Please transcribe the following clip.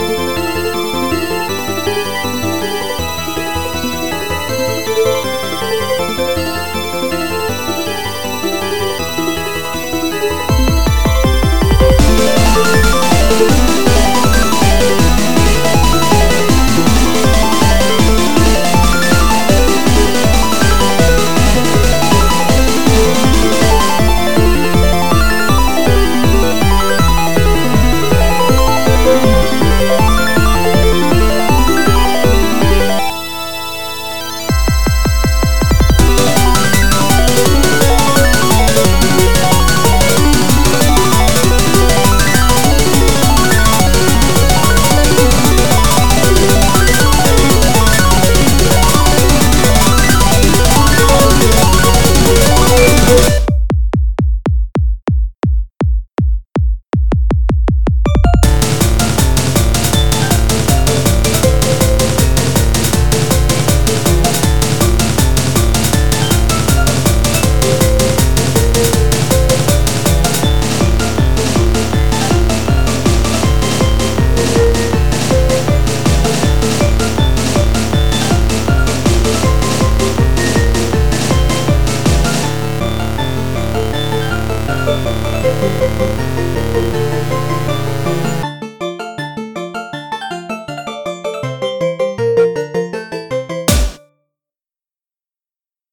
Bye.